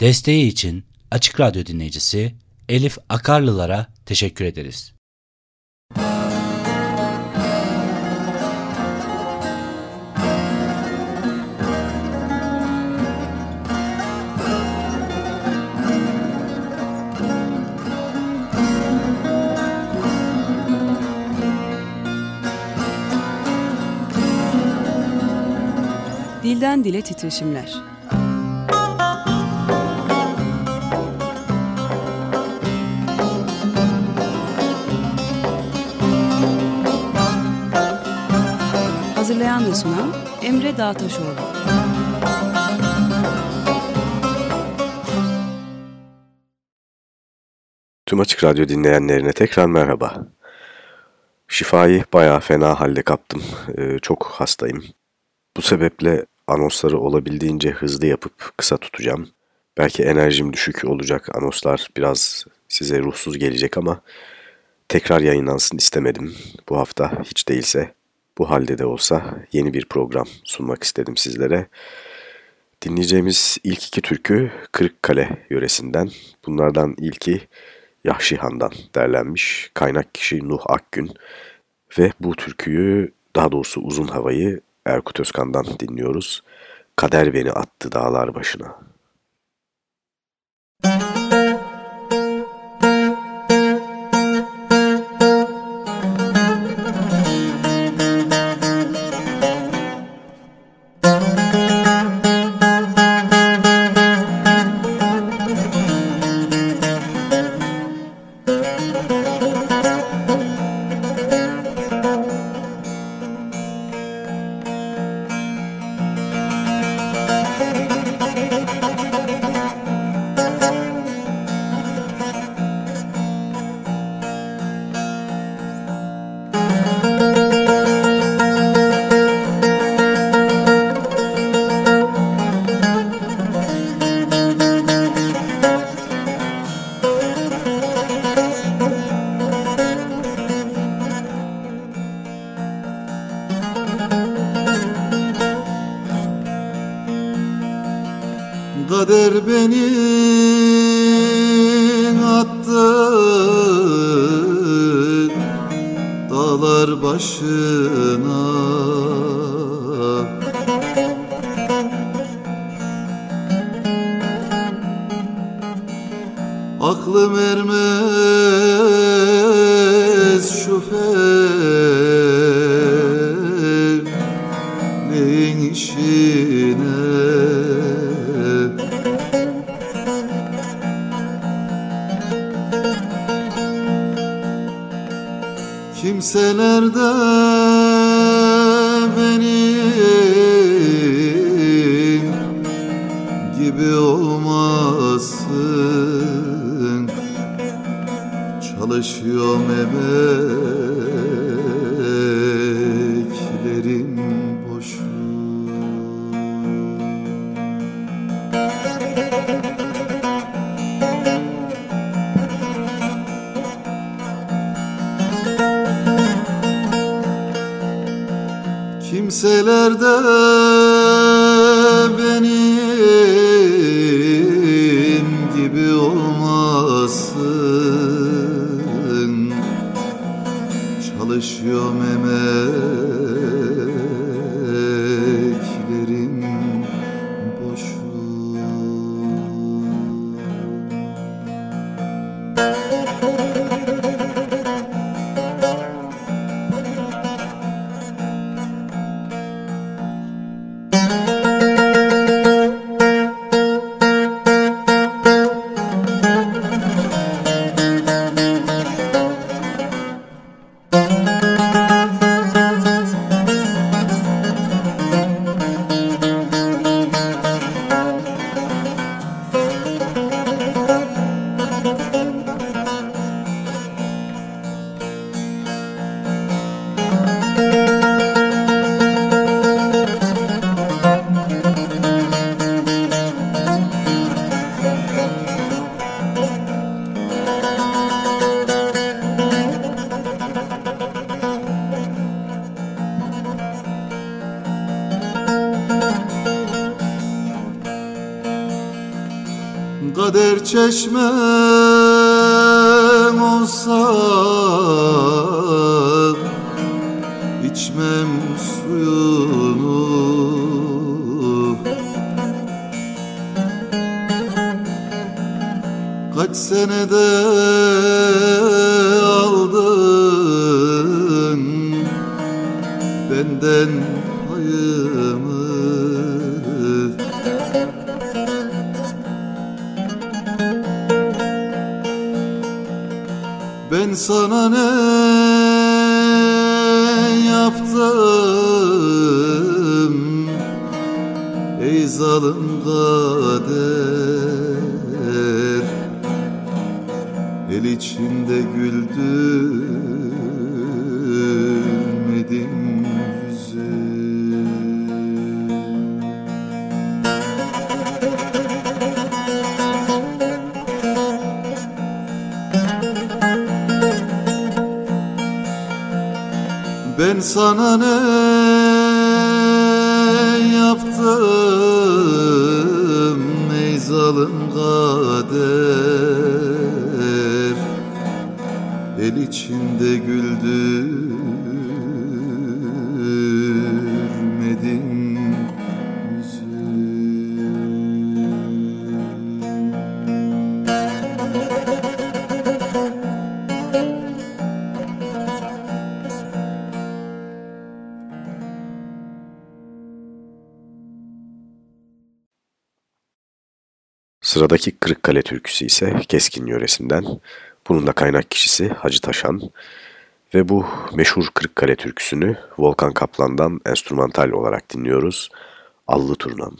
Desteği için Açık Radyo dinleyicisi Elif Akarlılara teşekkür ederiz. Dilden Dile Titreşimler Hazırlayan ve sunan Emre Dağtaşoğlu. Tüm Açık Radyo dinleyenlerine tekrar merhaba. Şifayı bayağı fena halde kaptım. Ee, çok hastayım. Bu sebeple anonsları olabildiğince hızlı yapıp kısa tutacağım. Belki enerjim düşük olacak anonslar biraz size ruhsuz gelecek ama tekrar yayınlansın istemedim. Bu hafta hiç değilse bu halde de olsa yeni bir program sunmak istedim sizlere. Dinleyeceğimiz ilk iki türkü Kırıkkale yöresinden. Bunlardan ilki Yahşihan'dan derlenmiş. Kaynak kişi Nuh Akgün. Ve bu türküyü daha doğrusu uzun havayı Erkut Özkan'dan dinliyoruz. Kader beni attı dağlar başına. Çeşmem olsa içmem suyunu. Kaç senede aldın benden Ben sana ne yaptım? Ey zalim kader El içinde güldürmedim Ben sana ne yaptım ey zalim kader? El içinde güldürmedin Sıradaki Kırıkkale türküsü ise Keskin yöresinden. Bunun da kaynak kişisi Hacı Taşan. Ve bu meşhur Kırıkkale türküsünü Volkan Kaplan'dan enstrümantal olarak dinliyoruz. Allı Turnam.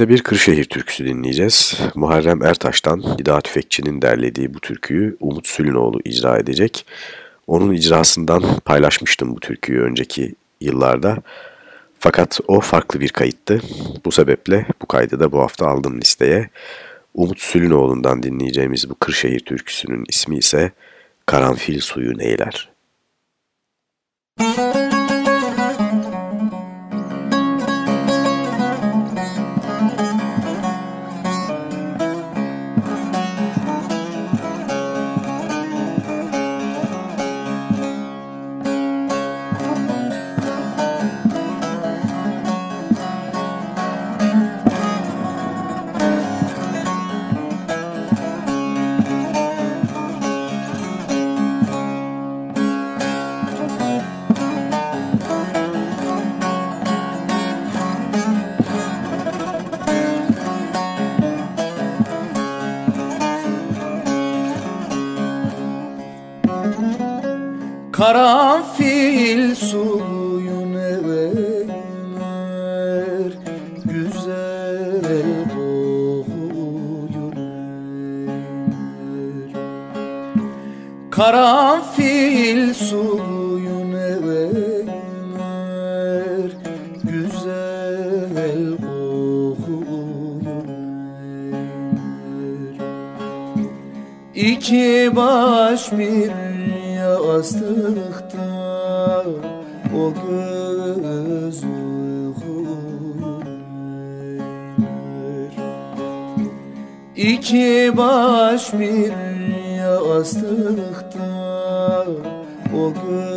De bir Kırşehir türküsü dinleyeceğiz. Muharrem Ertaş'tan Hida Tüfekçi'nin derlediği bu türküyü Umut Sülünoğlu icra edecek. Onun icrasından paylaşmıştım bu türküyü önceki yıllarda. Fakat o farklı bir kayıttı. Bu sebeple bu kaydı da bu hafta aldım listeye. Umut Sülünoğlu'ndan dinleyeceğimiz bu Kırşehir türküsünün ismi ise Karanfil Suyu Neyler. Müzik Karanfil suyun ever Güzel kokuyun ever Karanfil suyun ever Güzel kokuyun ever İki baş bir İki baş bir yastıkta o göz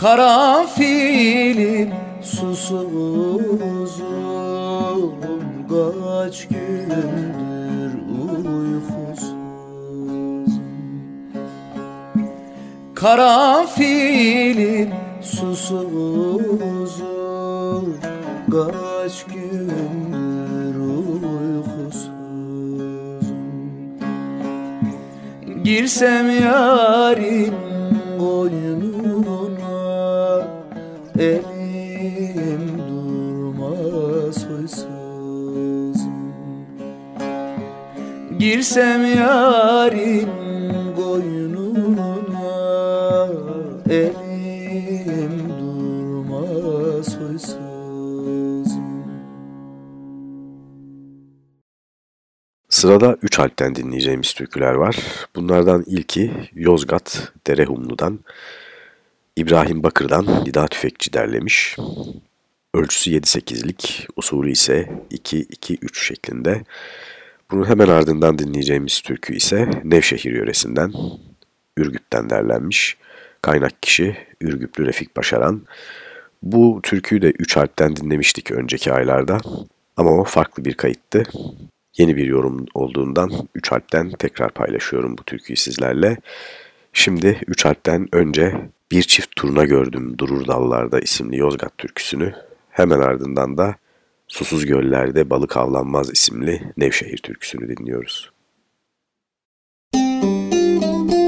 Karanfilim susuzum Kaç gündür uykusuzum. Karanfilim susuzum Kaç gündür uykusuzum. Girsem yarim koynuna Elim durmaz huysuzum. Girsem yarim koynuna Elim durmaz huysuzum. Sırada üç alpten dinleyeceğimiz türküler var. Bunlardan ilki Yozgat Derehumlu'dan İbrahim Bakır'dan Nida Tüfekçi derlemiş. Ölçüsü 7-8'lik, usulü ise 2-2-3 şeklinde. Bunun hemen ardından dinleyeceğimiz türkü ise Nevşehir yöresinden, Ürgüp'ten derlenmiş. Kaynak kişi Ürgüplü Refik Başaran. Bu türküyü de 3 harpten dinlemiştik önceki aylarda ama o farklı bir kayıttı. Yeni bir yorum olduğundan 3 harpten tekrar paylaşıyorum bu türküyü sizlerle. Şimdi 3 harpten önce bir çift turna gördüm durur dallarda isimli Yozgat türküsünü. Hemen ardından da Susuz Göllerde Balık Avlanmaz isimli Nevşehir türküsünü dinliyoruz. çift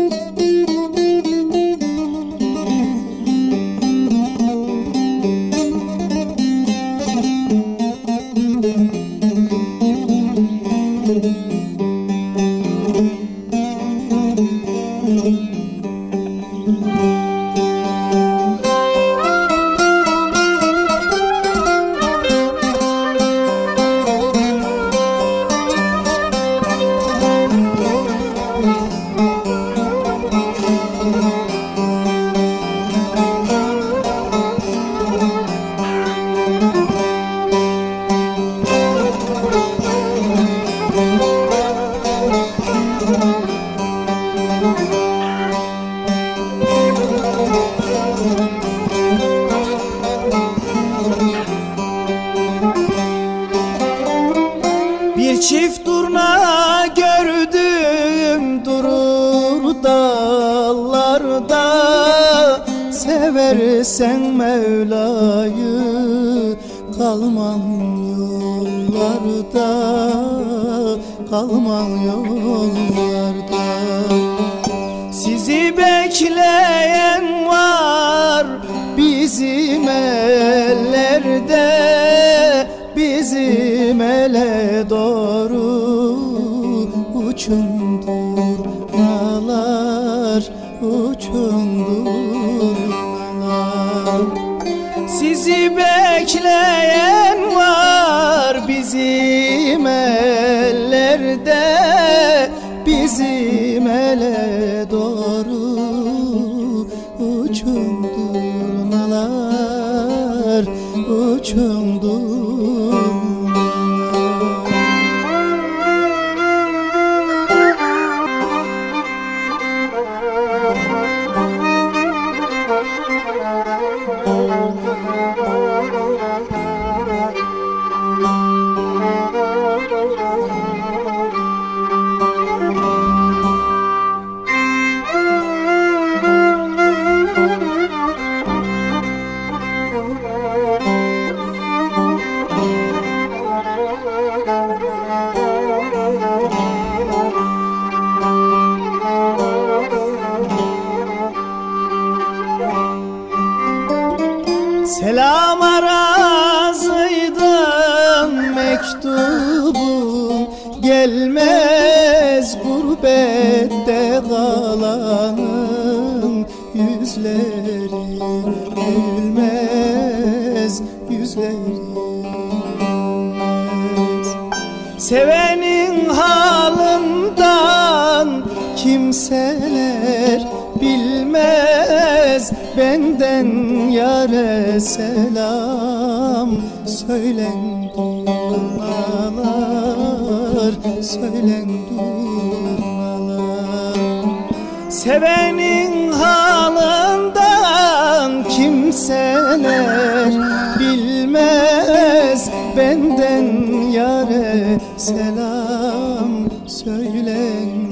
selam söylen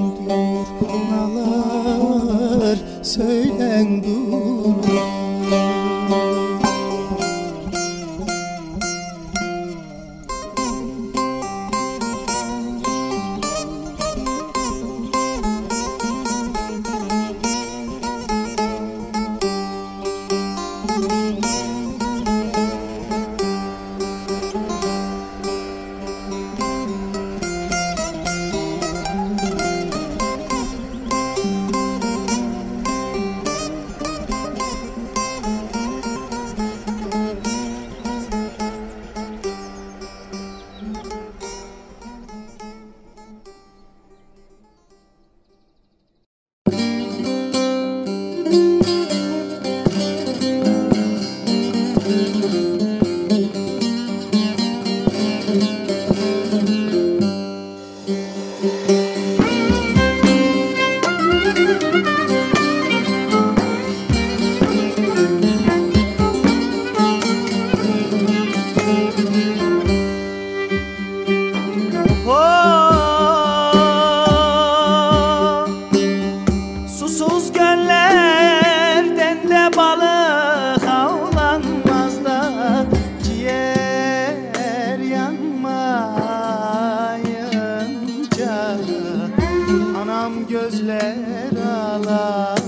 durnalar Söylen durnalar yaralar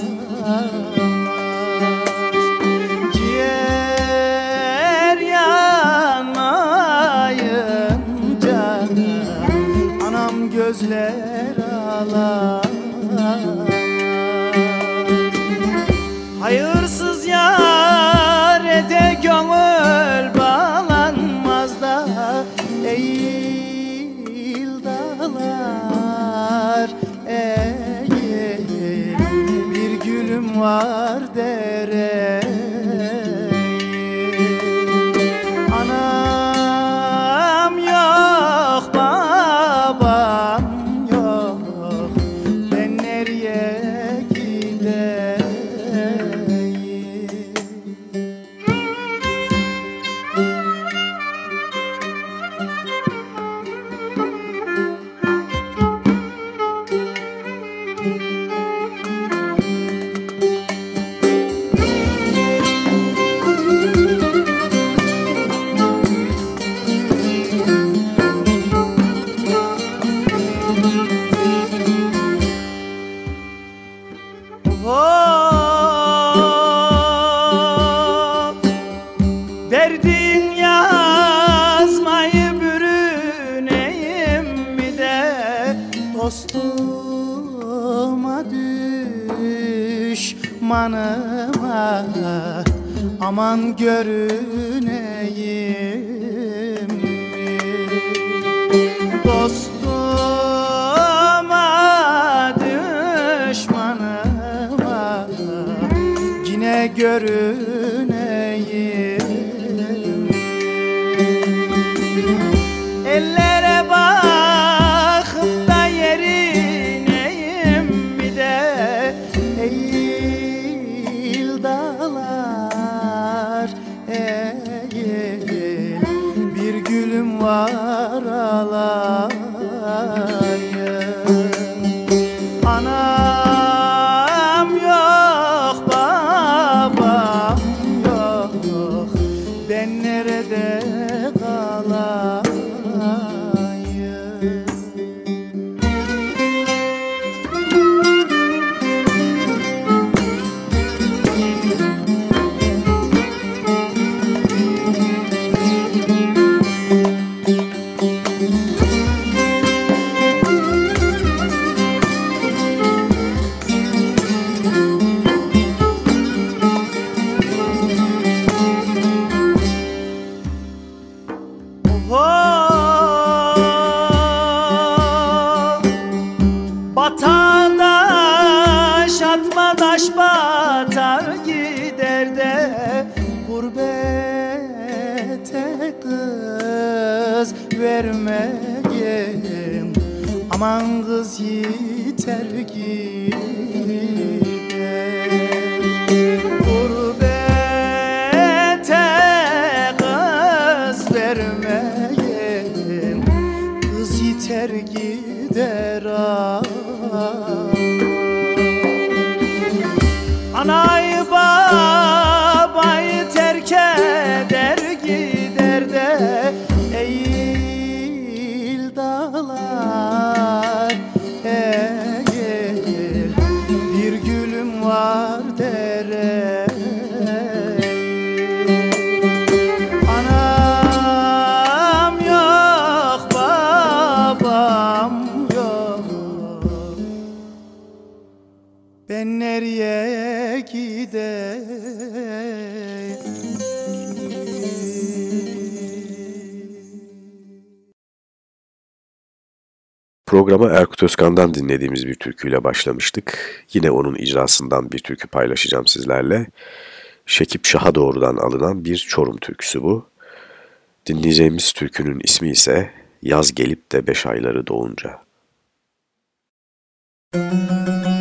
görüneyim mi? Dostuma, düşmanıma yine görüneyim programa Erkut Özkan'dan dinlediğimiz bir türküyle başlamıştık. Yine onun icrasından bir türkü paylaşacağım sizlerle. Şekip Şah'a doğrudan alınan bir Çorum türküsü bu. Dinleyeceğimiz türkünün ismi ise Yaz Gelip de Beş Ayları Doğunca. Müzik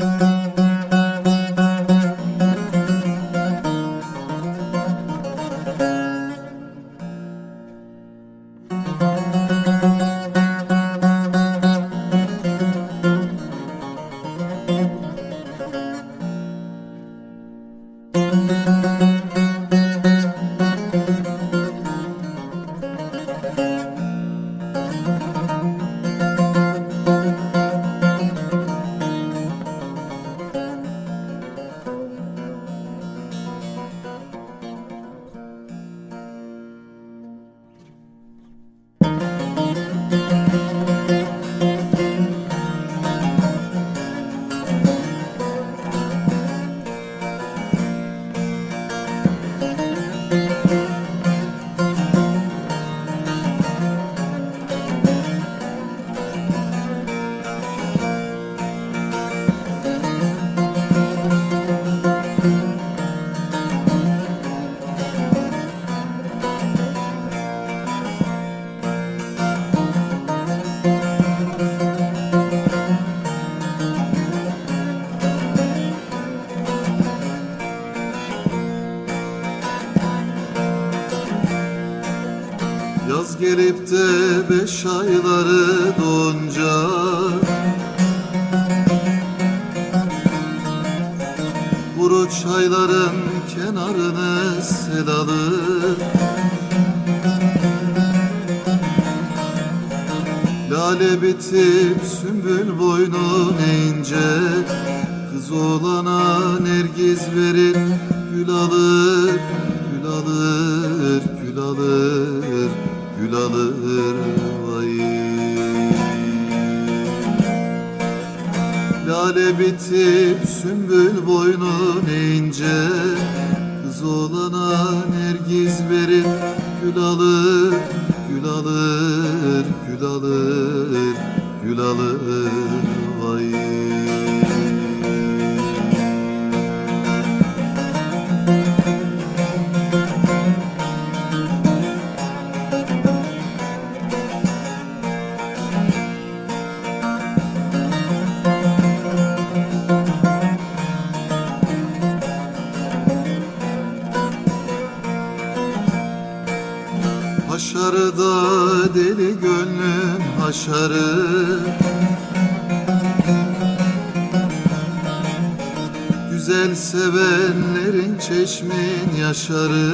yaşarı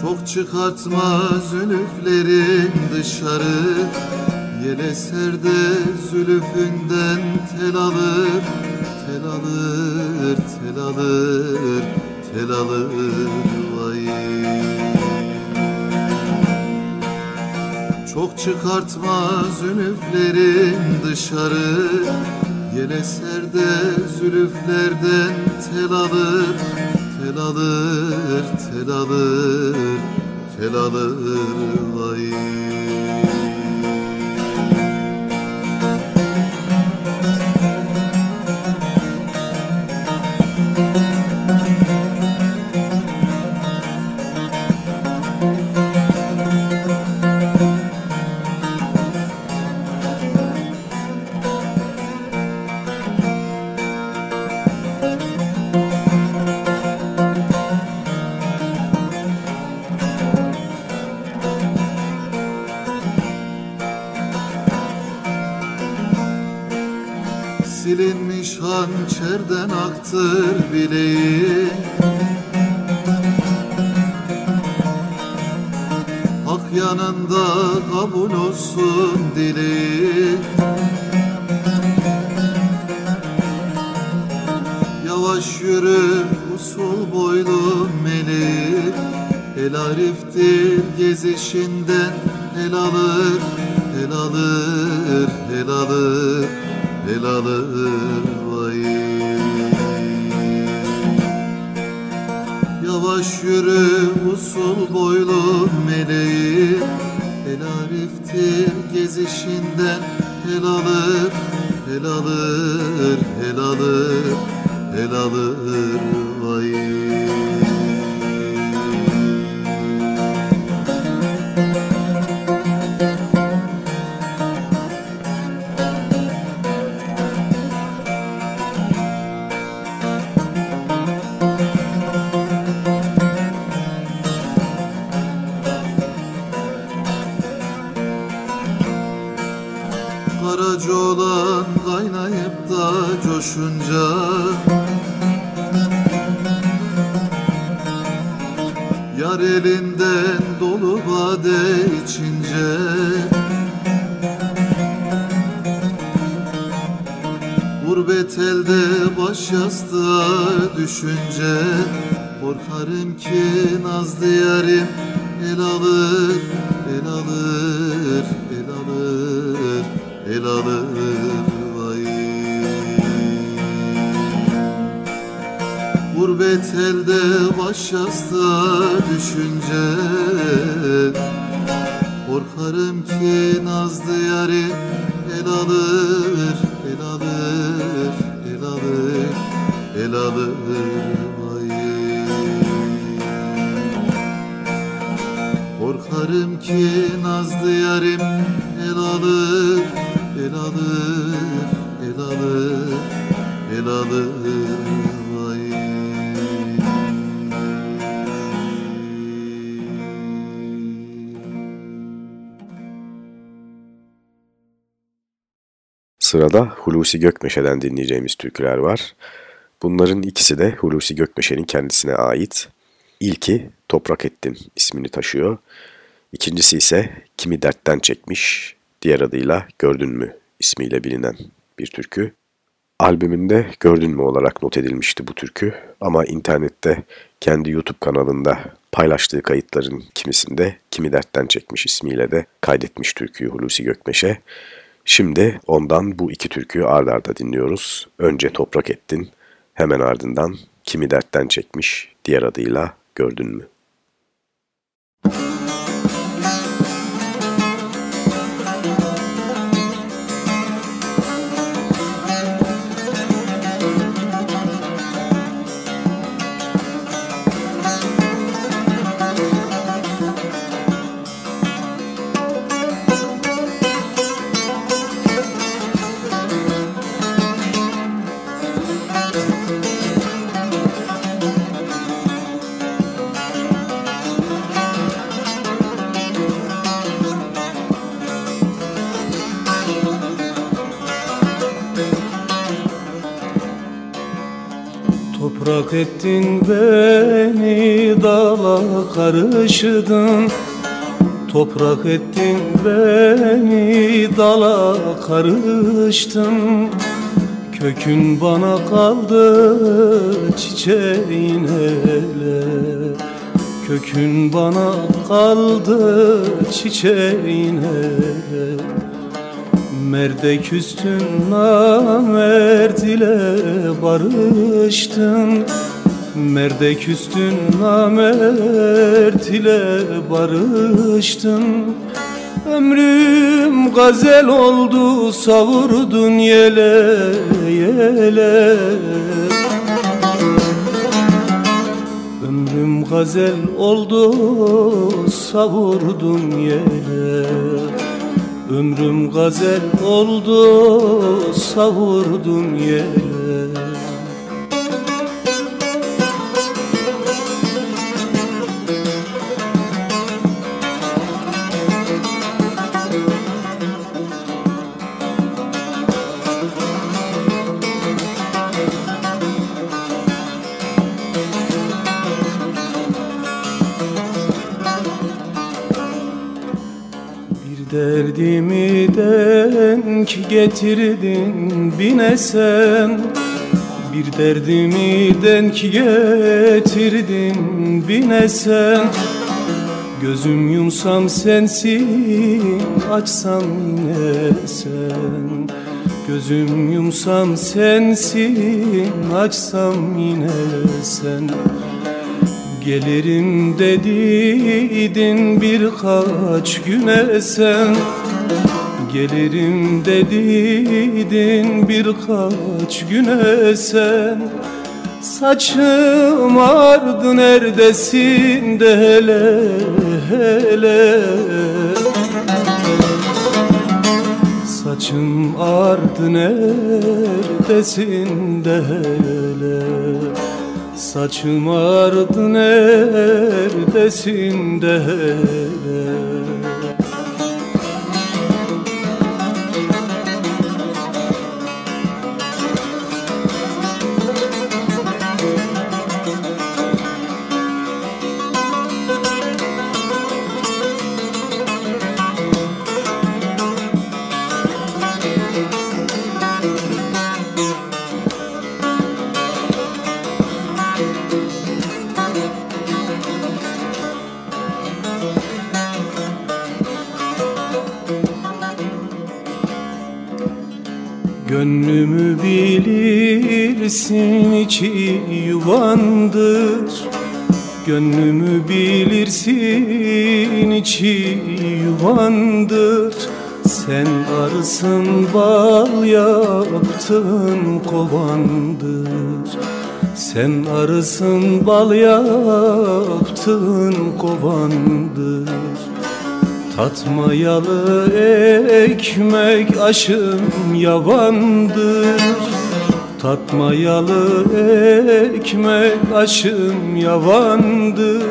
Çok çıkartma zülüflerin dışarı. Yel eser de zülüfünden tel alır Tel alır, tel alır, tel alır vay Çok çıkartma zülüflerin dışarı Yel eser de zülüflerden tel alır Tel alır, tel alır, Silinmiş hançerden aktır bileği. Hak yanında kabul olsun dileği. Yavaş yürü usul boylu melek. El ariftir gezişinden el alır, el alır, el alır vay Yavaş yürü usul boylu baş yastığa düşünce Korkarım ki nazlı yarim el alır, el alır, el alır, el alır vay Gurbet elde baş yastığa düşünce Korkarım ki nazlı yarim el alır, vay Korkarım ki nazlı yarim el alır, el alır, el alır, el alır Sırada Hulusi Gökmeşe'den dinleyeceğimiz türküler var. Bunların ikisi de Hulusi Gökmeşe'nin kendisine ait. İlki Toprak Ettin ismini taşıyor. İkincisi ise Kimi Dertten Çekmiş, diğer adıyla Gördün Mü ismiyle bilinen bir türkü. albümünde gördün mü olarak not edilmişti bu türkü ama internette kendi YouTube kanalında paylaştığı kayıtların kimisinde Kimi Dertten Çekmiş ismiyle de kaydetmiş türküyü Hulusi Gökmeş'e. Şimdi ondan bu iki türküyü ard arda dinliyoruz. Önce Toprak Ettin, hemen ardından Kimi Dertten Çekmiş diğer adıyla Gördün mü? Toprak ettin beni dala karıştın Toprak ettin beni dala karıştım Kökün bana kaldı çiçeğin hele Kökün bana kaldı çiçeğin hele Merde küstün namert ile barıştın. Merde küstün namert ile barıştın. Ömrüm gazel oldu savurdun yele yele. Ömrüm gazel oldu savurdun yele Ömrüm gazel oldu savurdun yere Derdimi denk getirdin bine sen. Bir derdimi denk getirdin bine sen. Gözüm yumsam sensin açsam yine sen. Gözüm yumsam sensin açsam yine sen. Gelirim dediydin birkaç güne sen Gelirim dediydin birkaç güne sen. Saçım ardı neredesin de hele hele. Saçım ardı neredesin de hele. Saçım ardı neredesin de hele Gönlümü bilirsin içi yuvandır. Gönlümü bilirsin içi yuvandır. Sen arısın bal yaptın kovandır. Sen arısın bal yaptın kovandır Tatmayalı ekmek aşım yavandır. Tatmayalı ekmek aşım yavandır.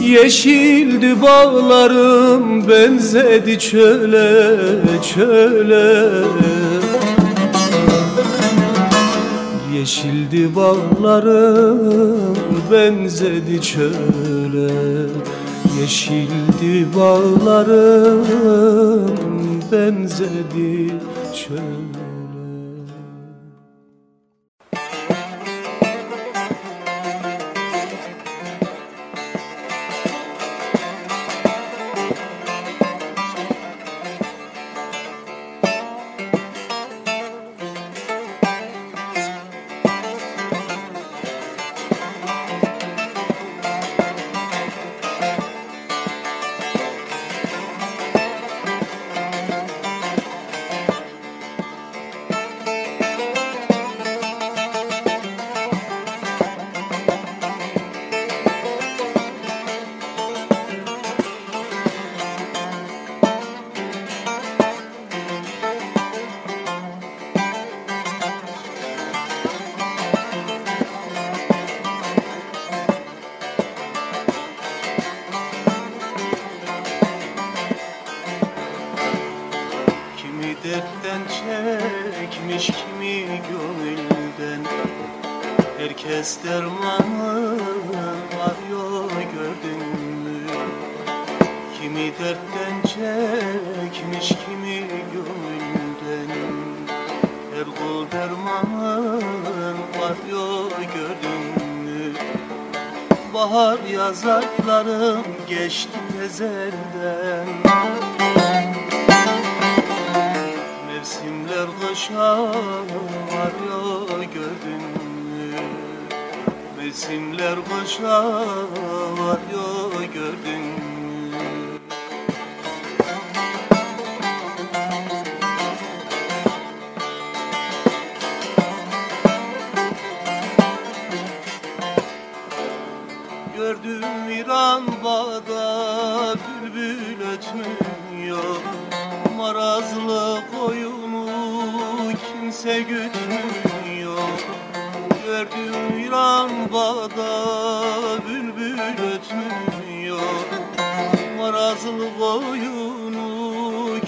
Yeşildi bağlarım benzedi çöle çöle. Yeşildi bağlarım benzedi çöle Yeşildi bağlarım benzedi çöle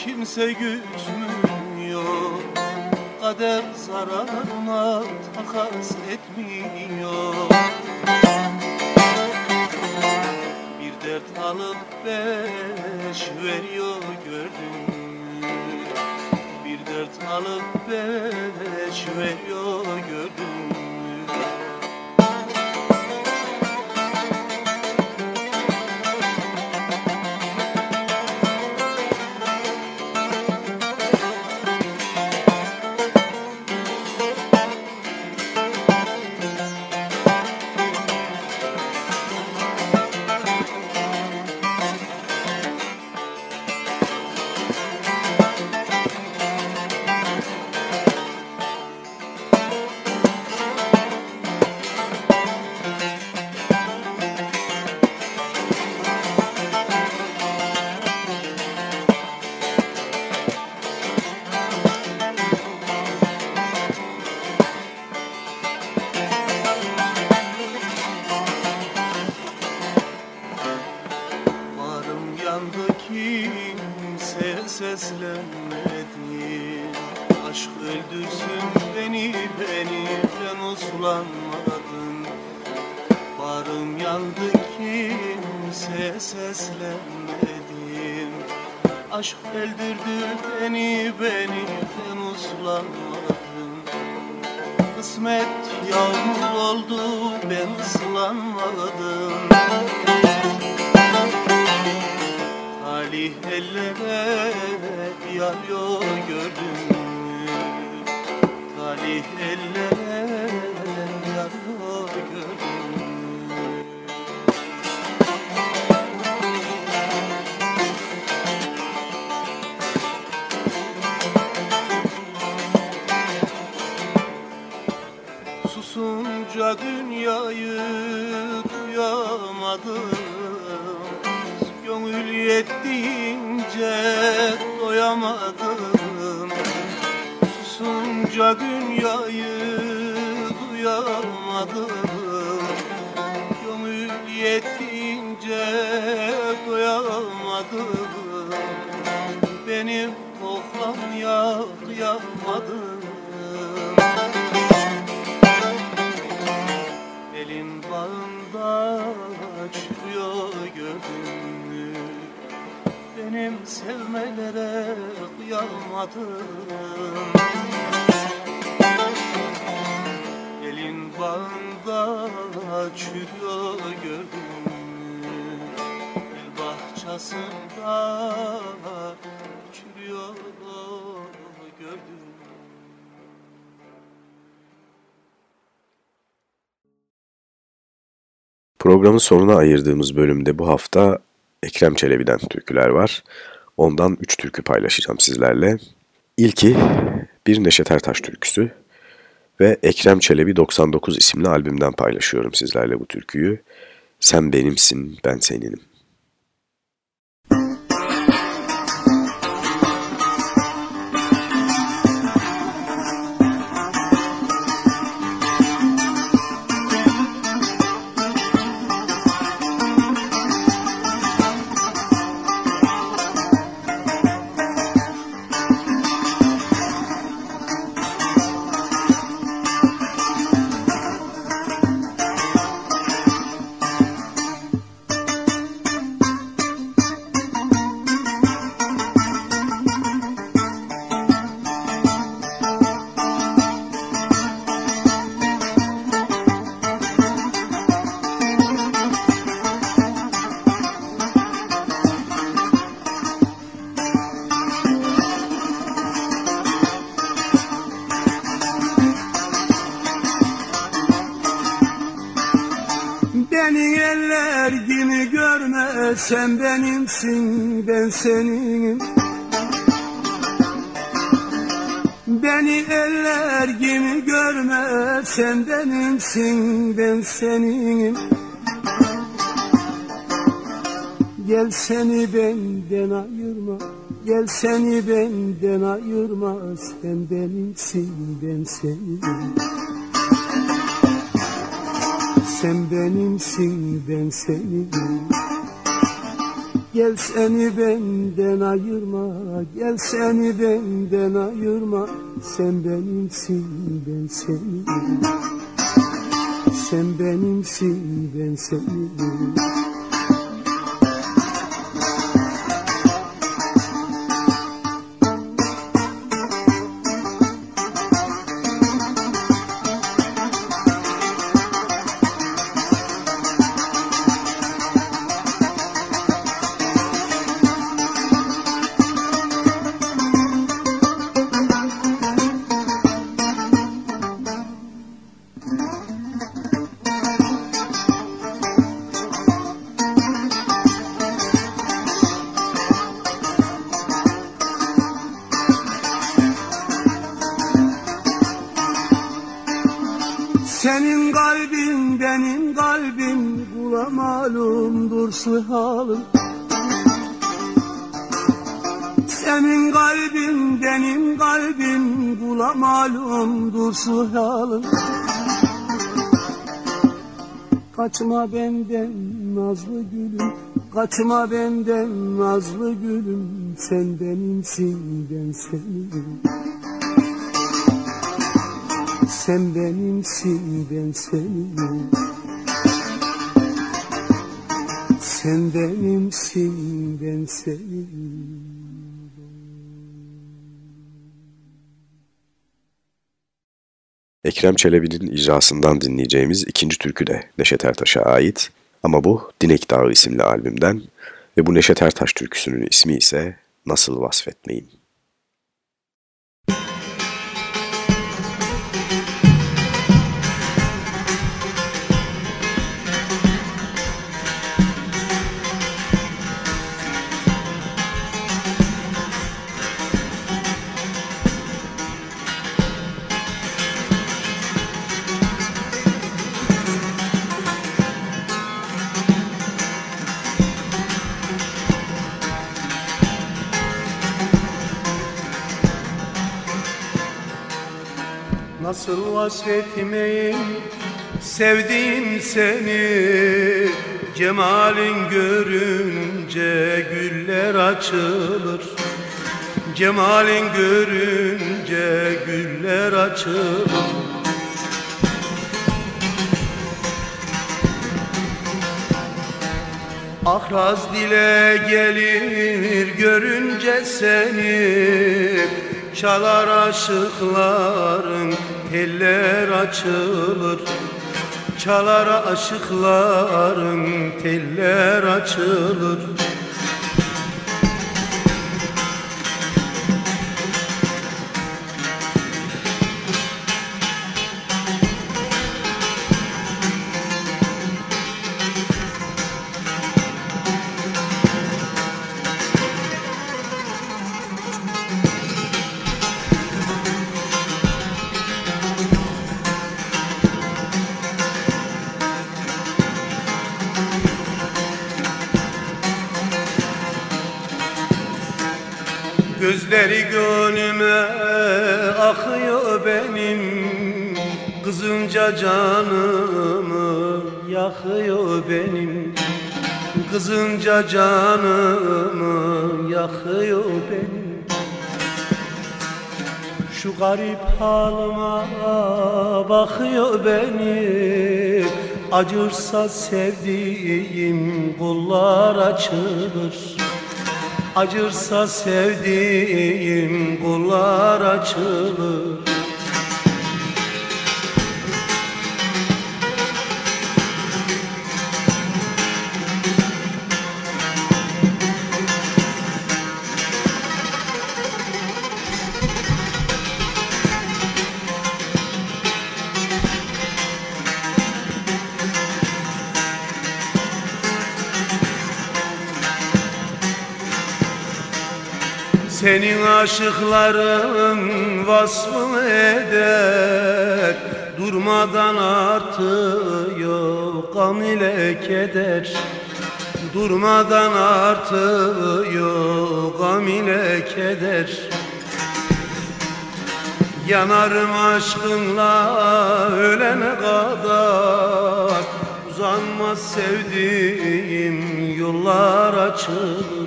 kimse gütmüyor. Kader zararına takas etmiyor. Bir dert alıp beş veriyor gördün mü? Bir dert alıp beş veriyor gördün mü? Programın sonuna ayırdığımız bölümde bu hafta Ekrem Çelebi'den türküler var. Ondan 3 türkü paylaşacağım sizlerle. İlki bir Neşet Ertaş türküsü ve Ekrem Çelebi 99 isimli albümden paylaşıyorum sizlerle bu türküyü. Sen benimsin, ben seninim. Seninim Sen benimsin ben seninim Gel seni benden ayırma Gel seni benden ayırma. Sen benimsin ben seninim Sen benimsin ben Senin Kaçma benden nazlı gülüm Kaçma benden nazlı gülüm Sen benimsin ben seninim sen benimsin ben senim Sen benimsin ben senim Ekrem Çelebi'nin icrasından dinleyeceğimiz ikinci türkü de Neşet Ertaş'a ait ama bu Dinek Dağı isimli albümden ve bu Neşet Ertaş türküsünün ismi ise Nasıl Vasfetmeyim. Nasıl vasfetmeyim sevdiğim seni. Cemalin görünce güller açılır. Cemalin görünce güller açılır. Ahraz dile gelir görünce seni. Çalar aşıkların teller açılır. Çalar aşıkların teller açılır Gözleri gönlüme akıyor benim. Kızınca canımı yakıyor benim. Kızınca canımı yakıyor benim. Şu garip halıma bakıyor benim Acırsa sevdiğim kullar açılır Acırsa sevdiğim kullar açılır Senin aşıkların vasfı eder. Durmadan artıyor gam ile keder. Durmadan artıyor gam ile keder. Yanarım aşkınla ölene kadar. Uzanmaz sevdiğim yollar açılır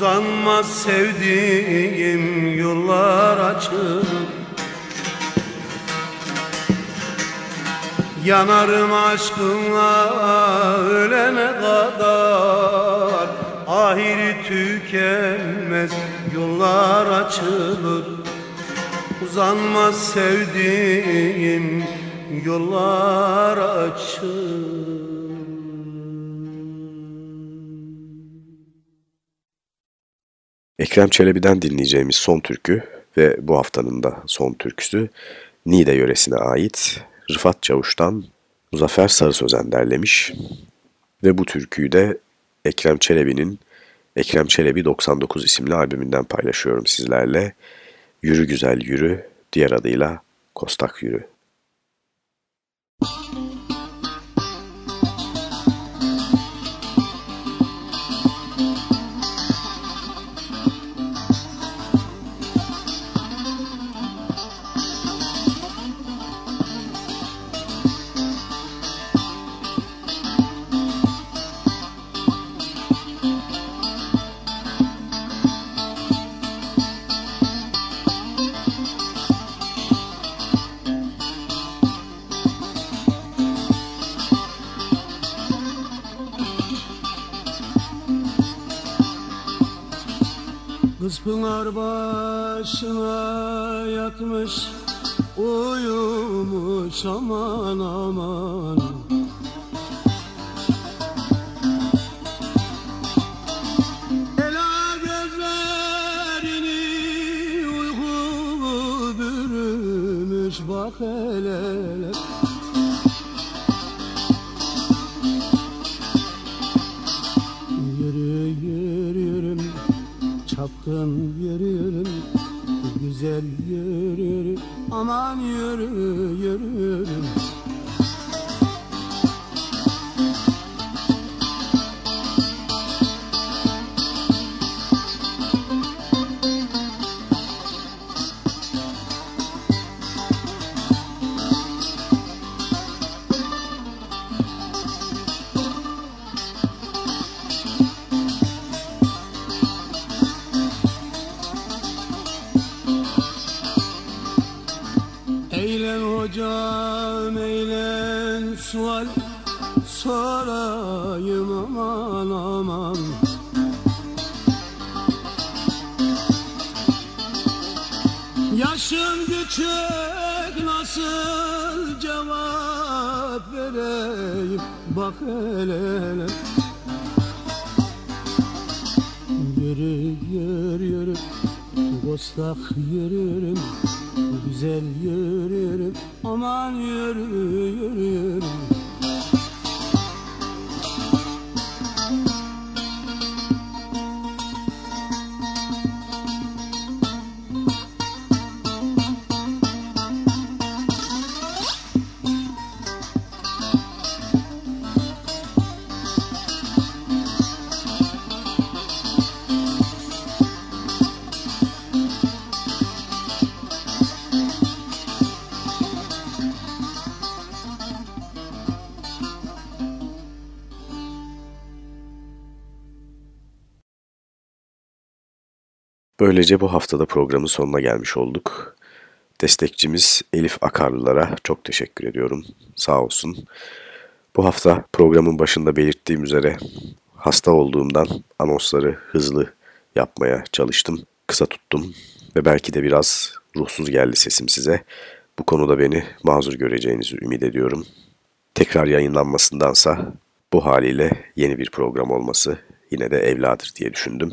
Uzanmaz sevdiğim yollar açılır Yanarım aşkınla ölene kadar Ahiri tükenmez yollar açılır. Uzanmaz sevdiğim yollar açılır Ekrem Çelebi'den dinleyeceğimiz son türkü ve bu haftanın da son türküsü Niğde yöresine ait Rıfat Çavuş'tan Muzaffer Sarı Sözen derlemiş ve bu türküyü de Ekrem Çelebi'nin Ekrem Çelebi 99 isimli albümünden paylaşıyorum sizlerle. Yürü Güzel Yürü, diğer adıyla Kostak Yürü. Kız başına yatmış Uyumuş aman aman. Ela gözlerini uyku bürümüş Bak hele hele. Yürü yürüyorum Çapkın Aman yürü Böylece bu haftada programın sonuna gelmiş olduk. Destekçimiz Elif Akarlılara çok teşekkür ediyorum. Sağ olsun. Bu hafta programın başında belirttiğim üzere hasta olduğumdan anonsları hızlı yapmaya çalıştım. Kısa tuttum ve belki de biraz ruhsuz geldi sesim size. Bu konuda beni mazur göreceğinizi ümit ediyorum. Tekrar yayınlanmasındansa bu haliyle yeni bir program olması yine de evladır diye düşündüm.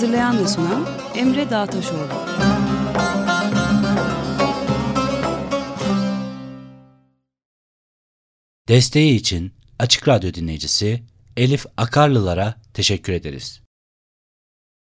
Hazırlayan ve sunan Emre Dağtaşoğlu. Desteği için Açık Radyo dinleyicisi Elif Akarlılara teşekkür ederiz.